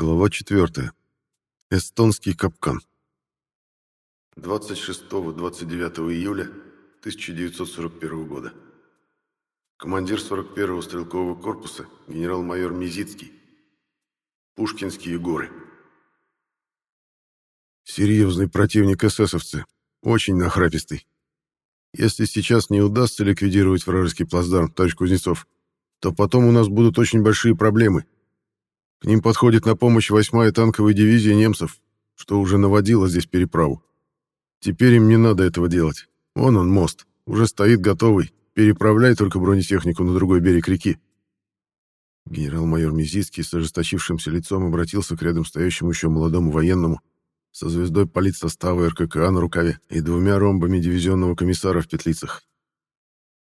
Глава 4. Эстонский капкан. 26-29 июля 1941 года. Командир 41-го стрелкового корпуса генерал-майор Мизицкий. Пушкинские горы. Серьезный противник эсэсовцы. Очень нахрапистый. Если сейчас не удастся ликвидировать вражеский плацдарм, товарищ Кузнецов, то потом у нас будут очень большие проблемы — к ним подходит на помощь 8-я танковая дивизия немцев, что уже наводила здесь переправу. Теперь им не надо этого делать. Вон он, мост. Уже стоит готовый. Переправляй только бронетехнику на другой берег реки. Генерал-майор Мизицкий с ожесточившимся лицом обратился к рядом стоящему еще молодому военному со звездой политсостава РККА на рукаве и двумя ромбами дивизионного комиссара в петлицах.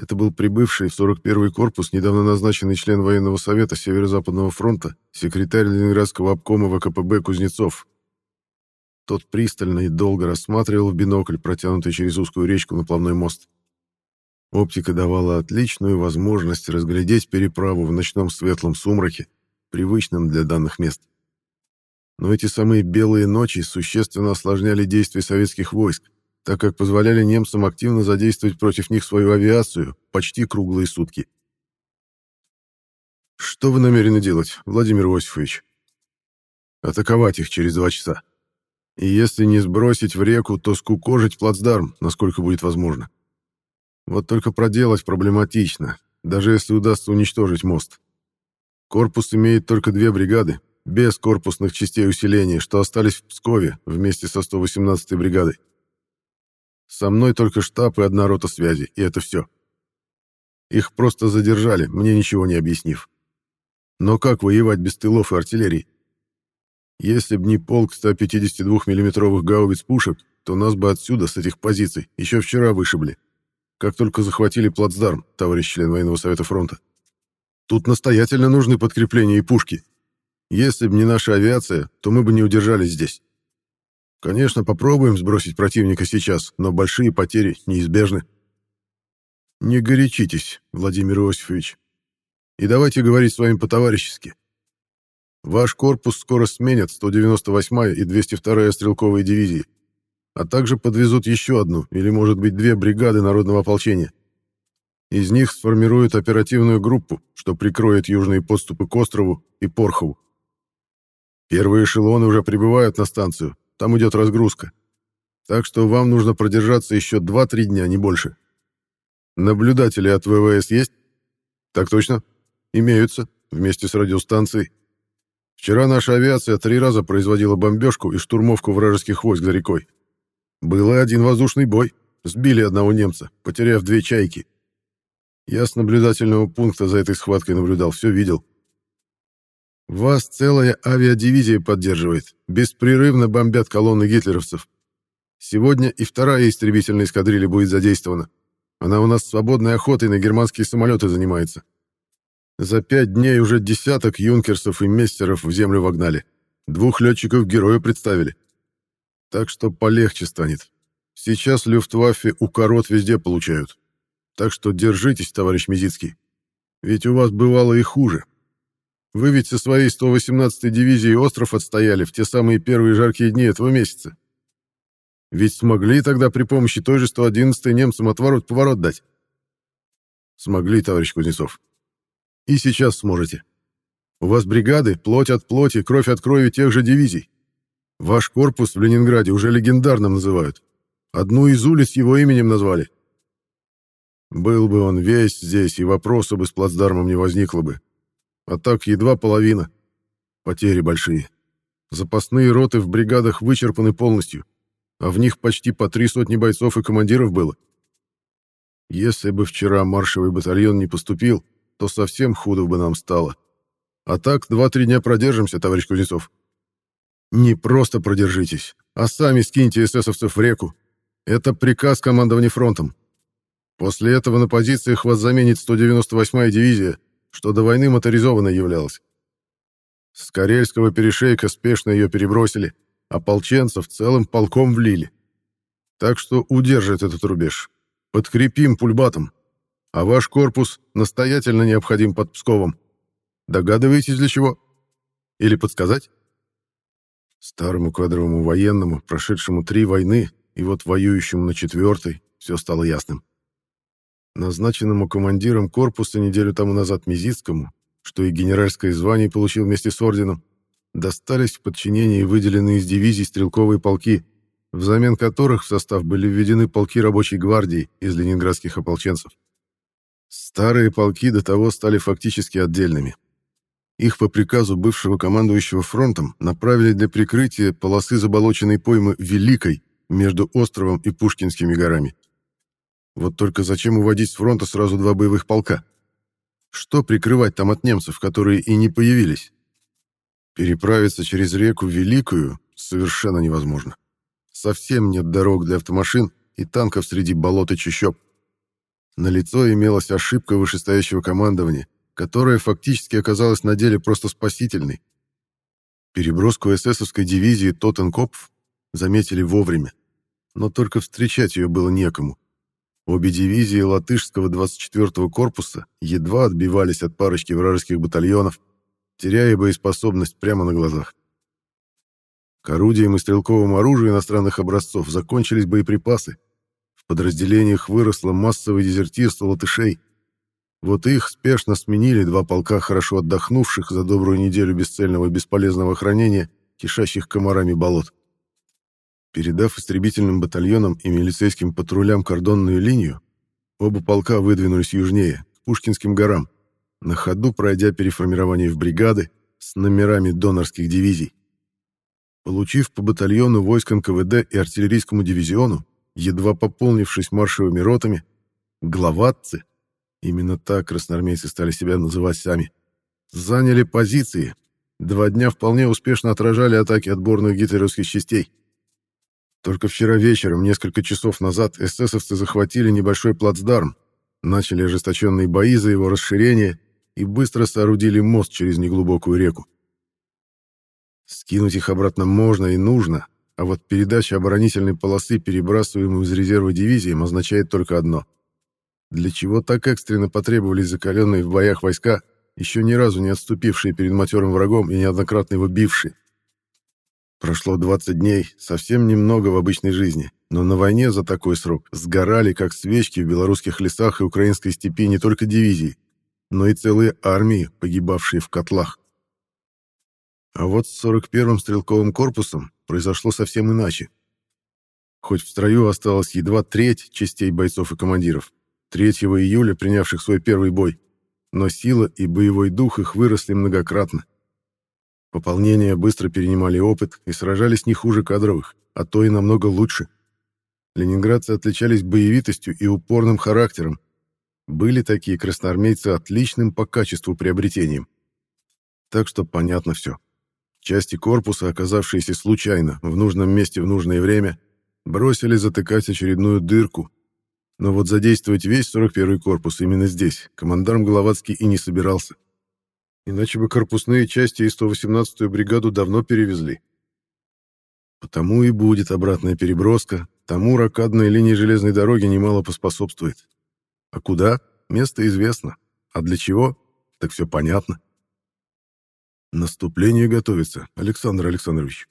Это был прибывший в 41-й корпус, недавно назначенный член военного совета Северо-Западного фронта, секретарь Ленинградского обкома ВКПБ Кузнецов. Тот пристально и долго рассматривал в бинокль, протянутый через узкую речку на плавной мост. Оптика давала отличную возможность разглядеть переправу в ночном светлом сумраке, привычном для данных мест. Но эти самые белые ночи существенно осложняли действия советских войск, так как позволяли немцам активно задействовать против них свою авиацию почти круглые сутки. Что вы намерены делать, Владимир Иосифович? Атаковать их через два часа. И если не сбросить в реку, то скукожить плацдарм, насколько будет возможно. Вот только проделать проблематично, даже если удастся уничтожить мост. Корпус имеет только две бригады, без корпусных частей усиления, что остались в Пскове вместе со 118-й бригадой. Со мной только штаб и одна рота связи, и это все. Их просто задержали, мне ничего не объяснив. Но как воевать без тылов и артиллерии? Если б не полк 152 миллиметровых гаубиц пушек, то нас бы отсюда, с этих позиций, еще вчера вышибли. Как только захватили плацдарм, товарищ член военного совета фронта. Тут настоятельно нужны подкрепления и пушки. Если бы не наша авиация, то мы бы не удержались здесь. Конечно, попробуем сбросить противника сейчас, но большие потери неизбежны. Не горячитесь, Владимир Иосифович. И давайте говорить с вами по-товарищески. Ваш корпус скоро сменят 198-я и 202-я стрелковые дивизии, а также подвезут еще одну или, может быть, две бригады народного ополчения. Из них сформируют оперативную группу, что прикроет южные подступы к острову и Порхову. Первые эшелоны уже прибывают на станцию, там идет разгрузка. Так что вам нужно продержаться еще 2-3 дня, не больше. Наблюдатели от ВВС есть? Так точно. Имеются, вместе с радиостанцией. Вчера наша авиация три раза производила бомбежку и штурмовку вражеских войск за рекой. Был и один воздушный бой. Сбили одного немца, потеряв две чайки. Я с наблюдательного пункта за этой схваткой наблюдал, все видел. Вас целая авиадивизия поддерживает. Беспрерывно бомбят колонны гитлеровцев. Сегодня и вторая истребительная эскадрилья будет задействована. Она у нас свободной охотой на германские самолеты занимается. За пять дней уже десяток юнкерсов и мессеров в землю вогнали. Двух летчиков герою представили. Так что полегче станет. Сейчас люфтваффе укорот везде получают. Так что держитесь, товарищ Мизицкий. Ведь у вас бывало и хуже. Вы ведь со своей 118-й дивизией остров отстояли в те самые первые жаркие дни этого месяца. Ведь смогли тогда при помощи той же 111-й немцам отворот-поворот дать? Смогли, товарищ Кузнецов. И сейчас сможете. У вас бригады, плоть от плоти, кровь от крови тех же дивизий. Ваш корпус в Ленинграде уже легендарным называют. Одну из улиц его именем назвали. Был бы он весь здесь, и вопроса бы с плацдармом не возникло бы. А так едва половина. Потери большие. Запасные роты в бригадах вычерпаны полностью, а в них почти по три сотни бойцов и командиров было. Если бы вчера маршевый батальон не поступил, то совсем худо бы нам стало. А так два-три дня продержимся, товарищ Кузнецов. Не просто продержитесь, а сами скиньте эсэсовцев в реку. Это приказ командования фронтом. После этого на позициях вас заменит 198-я дивизия, что до войны моторизованной являлась. С Карельского перешейка спешно ее перебросили, а ополченцев целым полком влили. Так что удержит этот рубеж. Подкрепим пульбатом. А ваш корпус настоятельно необходим под Псковом. Догадываетесь, для чего? Или подсказать? Старому кадровому военному, прошедшему три войны и вот воюющему на четвертой, все стало ясным. Назначенному командиром корпуса неделю тому назад Мизицкому, что и генеральское звание получил вместе с орденом, достались в подчинение выделенные из дивизий стрелковые полки, взамен которых в состав были введены полки рабочей гвардии из ленинградских ополченцев. Старые полки до того стали фактически отдельными. Их по приказу бывшего командующего фронтом направили для прикрытия полосы заболоченной поймы Великой между островом и Пушкинскими горами. Вот только зачем уводить с фронта сразу два боевых полка? Что прикрывать там от немцев, которые и не появились? Переправиться через реку Великую совершенно невозможно. Совсем нет дорог для автомашин и танков среди болот и чащоб. На лицо имелась ошибка вышестоящего командования, которая фактически оказалась на деле просто спасительной. Переброску эсэсовской дивизии Тоттенкопф заметили вовремя, но только встречать ее было некому. Обе дивизии латышского 24-го корпуса едва отбивались от парочки вражеских батальонов, теряя боеспособность прямо на глазах. К орудиям и стрелковому оружию иностранных образцов закончились боеприпасы, подразделениях выросло массовое дезертирство латышей. Вот их спешно сменили два полка хорошо отдохнувших за добрую неделю бесцельного и бесполезного хранения, кишащих комарами болот. Передав истребительным батальонам и милицейским патрулям кордонную линию, оба полка выдвинулись южнее, к Пушкинским горам, на ходу пройдя переформирование в бригады с номерами донорских дивизий. Получив по батальону войск НКВД и артиллерийскому дивизиону, едва пополнившись маршевыми ротами, главатцы, именно так красноармейцы стали себя называть сами, заняли позиции, два дня вполне успешно отражали атаки отборных гитлеровских частей. Только вчера вечером, несколько часов назад, эсэсовцы захватили небольшой плацдарм, начали ожесточенные бои за его расширение и быстро соорудили мост через неглубокую реку. Скинуть их обратно можно и нужно, а вот передача оборонительной полосы, перебрасываемой из резерва дивизиям, означает только одно. Для чего так экстренно потребовались закаленные в боях войска, еще ни разу не отступившие перед матерым врагом и неоднократно его бившие? Прошло 20 дней, совсем немного в обычной жизни, но на войне за такой срок сгорали, как свечки в белорусских лесах и украинской степи не только дивизии, но и целые армии, погибавшие в котлах. А вот с 41-м стрелковым корпусом произошло совсем иначе. Хоть в строю осталось едва треть частей бойцов и командиров, 3 июля принявших свой первый бой, но сила и боевой дух их выросли многократно. Пополнения быстро перенимали опыт и сражались не хуже кадровых, а то и намного лучше. Ленинградцы отличались боевитостью и упорным характером. Были такие красноармейцы отличным по качеству приобретением. Так что понятно все. Части корпуса, оказавшиеся случайно в нужном месте в нужное время, бросили затыкать очередную дырку. Но вот задействовать весь 41-й корпус именно здесь командарм Головацкий и не собирался. Иначе бы корпусные части и 118-ю бригаду давно перевезли. Потому и будет обратная переброска, тому ракадная линия железной дороги немало поспособствует. А куда? Место известно. А для чего? Так все понятно. «Наступление готовится, Александр Александрович».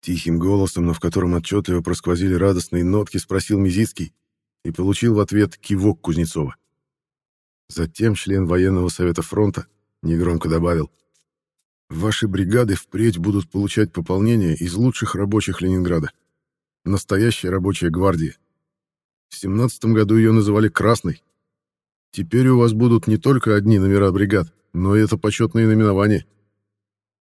Тихим голосом, но в котором отчетливо просквозили радостные нотки, спросил Мизицкий и получил в ответ кивок Кузнецова. Затем член военного совета фронта негромко добавил, «Ваши бригады впредь будут получать пополнение из лучших рабочих Ленинграда. Настоящая рабочая гвардия. В семнадцатом году ее называли «Красной». Теперь у вас будут не только одни номера бригад, но и это почетное наименование —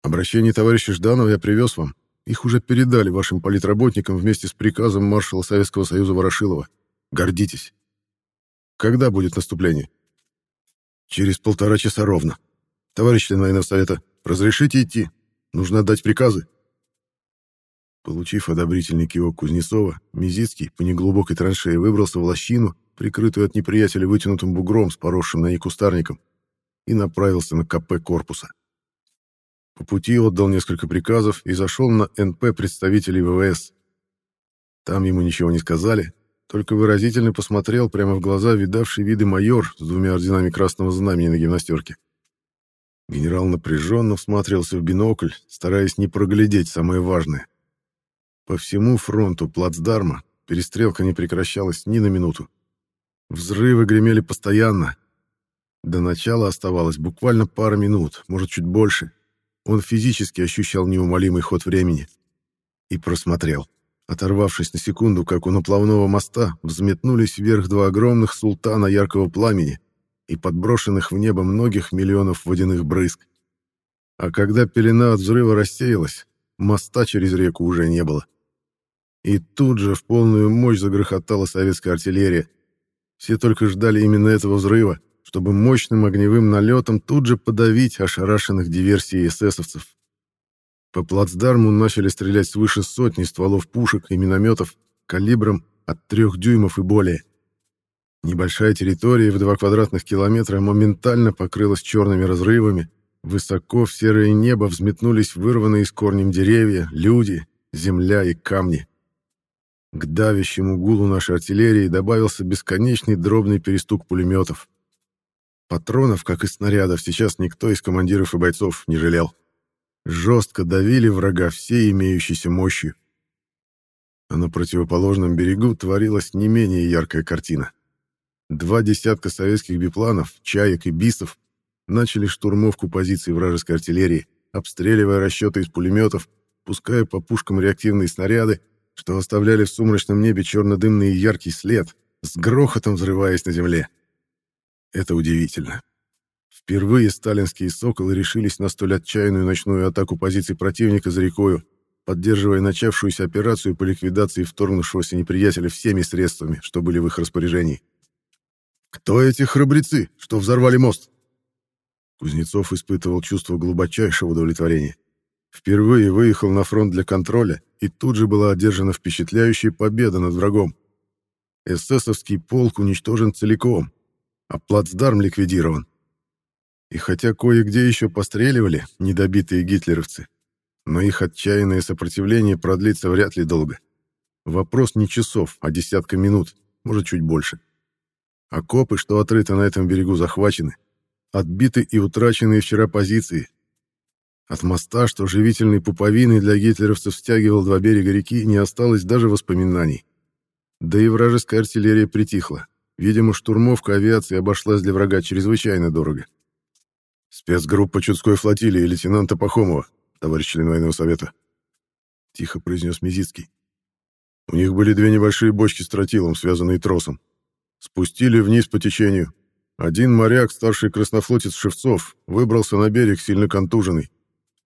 Обращение товарища Жданова я привез вам. Их уже передали вашим политработникам вместе с приказом маршала Советского Союза Ворошилова. Гордитесь. Когда будет наступление? Через полтора часа ровно. Товарищ член военного совета, разрешите идти? Нужно отдать приказы. Получив одобрительный кивок Кузнецова, Мизицкий по неглубокой траншее выбрался в лощину, прикрытую от неприятеля вытянутым бугром с поросшим на ней кустарником, и направился на КП корпуса. По пути отдал несколько приказов и зашел на НП представителей ВВС. Там ему ничего не сказали, только выразительно посмотрел прямо в глаза видавший виды майор с двумя орденами Красного Знамени на гимнастерке. Генерал напряженно всматривался в бинокль, стараясь не проглядеть самое важное. По всему фронту плацдарма перестрелка не прекращалась ни на минуту. Взрывы гремели постоянно. До начала оставалось буквально пара минут, может, чуть больше. Он физически ощущал неумолимый ход времени. И просмотрел. Оторвавшись на секунду, как у наплавного моста, взметнулись вверх два огромных султана яркого пламени и подброшенных в небо многих миллионов водяных брызг. А когда пелена от взрыва рассеялась, моста через реку уже не было. И тут же в полную мощь загрохотала советская артиллерия. Все только ждали именно этого взрыва, чтобы мощным огневым налетом тут же подавить ошарашенных диверсией эсэсовцев. По плацдарму начали стрелять свыше сотни стволов пушек и минометов калибром от трех дюймов и более. Небольшая территория в два квадратных километра моментально покрылась черными разрывами. Высоко в серое небо взметнулись вырванные из корнем деревья, люди, земля и камни. К давящему гулу нашей артиллерии добавился бесконечный дробный перестук пулеметов. Патронов, как и снарядов, сейчас никто из командиров и бойцов не жалел жестко давили врага всей имеющейся мощью. А на противоположном берегу творилась не менее яркая картина. Два десятка советских бипланов, чаек и бисов начали штурмовку позиций вражеской артиллерии, обстреливая расчеты из пулеметов, пуская по пушкам реактивные снаряды, что оставляли в сумрачном небе черно-дымный яркий след, с грохотом взрываясь на земле. Это удивительно. Впервые сталинские «Соколы» решились на столь отчаянную ночную атаку позиций противника за рекою, поддерживая начавшуюся операцию по ликвидации вторгнувшегося неприятеля всеми средствами, что были в их распоряжении. «Кто эти храбрецы, что взорвали мост?» Кузнецов испытывал чувство глубочайшего удовлетворения. Впервые выехал на фронт для контроля, и тут же была одержана впечатляющая победа над врагом. Эсэсовский полк уничтожен целиком, а плацдарм ликвидирован. И хотя кое-где еще постреливали недобитые гитлеровцы, но их отчаянное сопротивление продлится вряд ли долго. Вопрос не часов, а десятка минут, может, чуть больше. Окопы, что отрыты на этом берегу, захвачены. Отбиты и утраченные вчера позиции. От моста, что живительной пуповиной для гитлеровцев стягивал два берега реки, не осталось даже воспоминаний. Да и вражеская артиллерия притихла. Видимо, штурмовка авиации обошлась для врага чрезвычайно дорого. «Спецгруппа Чудской флотилии лейтенанта Пахомова, товарищ член военного совета», — тихо произнес Мизицкий. «У них были две небольшие бочки с тротилом, связанные тросом. Спустили вниз по течению. Один моряк, старший краснофлотец Шевцов, выбрался на берег сильно контуженный,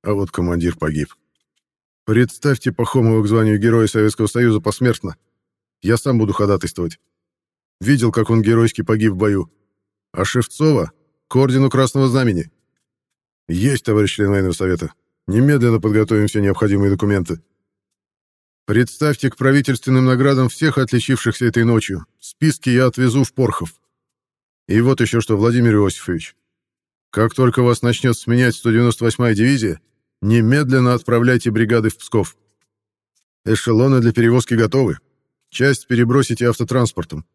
а вот командир погиб. Представьте Пахомова к званию Героя Советского Союза посмертно. Я сам буду ходатайствовать. Видел, как он геройски погиб в бою. А Шевцова к ордену Красного Знамени. Есть, товарищ член военного совета. Немедленно подготовим все необходимые документы. Представьте к правительственным наградам всех отличившихся этой ночью. Списки я отвезу в Порхов. И вот еще что, Владимир Иосифович. Как только вас начнет сменять 198-я дивизия, немедленно отправляйте бригады в Псков. Эшелоны для перевозки готовы. Часть перебросите автотранспортом.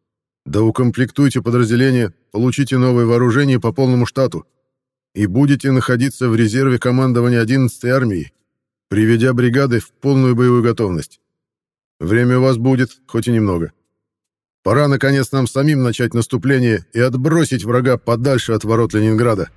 Да укомплектуйте подразделение, получите новое вооружение по полному штату и будете находиться в резерве командования 11-й армии, приведя бригады в полную боевую готовность. Время у вас будет, хоть и немного. Пора, наконец, нам самим начать наступление и отбросить врага подальше от ворот Ленинграда.